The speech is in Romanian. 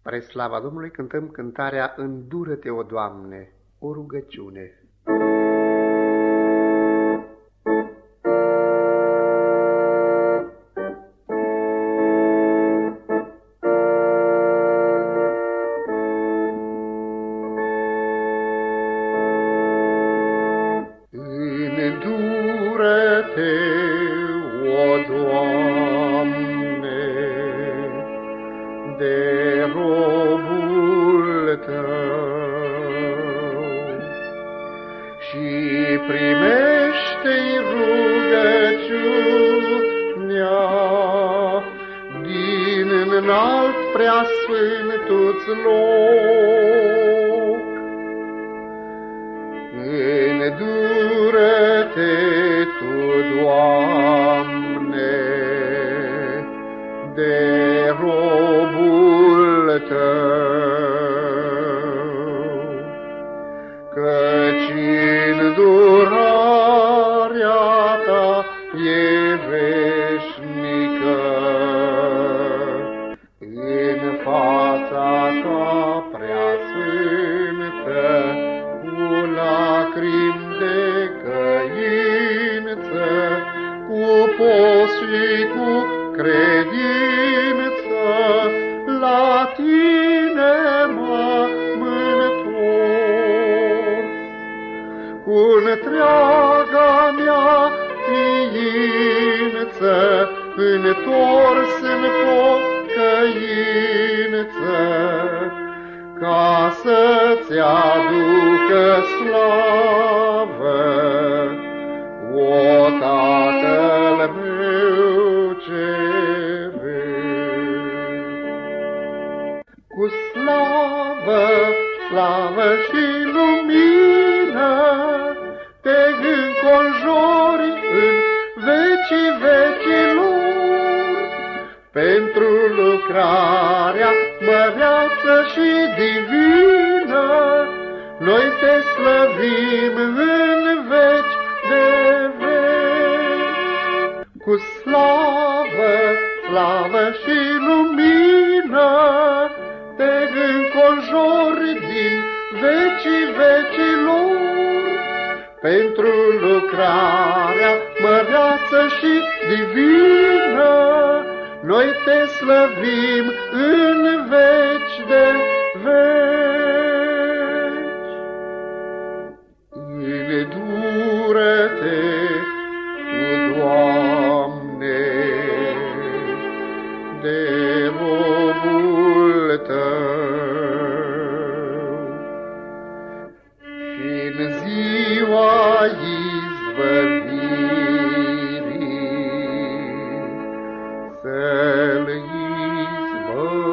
Spre slava Domnului cântăm cântarea Îndură-te, o Doamne, o rugăciune. Îndură-te, și primește-i rugăciunea din înalt preasfântul-ți loc. Îndură-te tu, Doamne, de robul tău, căci îndurarea ta e veșnică. În fața ta prea sfântă, cu lacrimi de căință, cu post și cu credință, la tine întreaga mea ființă, întors în pocăință, ca să-ți aducă slavă, o Tatăl meu ceresc. Cu slavă, slavă și lumină, te înconjori în vecii vecilor, pentru lucrarea măreață și divină, noi te slăvim în veci de veci. Cu slavă, slavă și lumină, te înconjori din vecii vecilor, pentru lucrarea măreață și divină, noi te slăvim în veci de veci. Îndură-te, Tu, Doamne, a izbăvirii, să-l izbăvirii.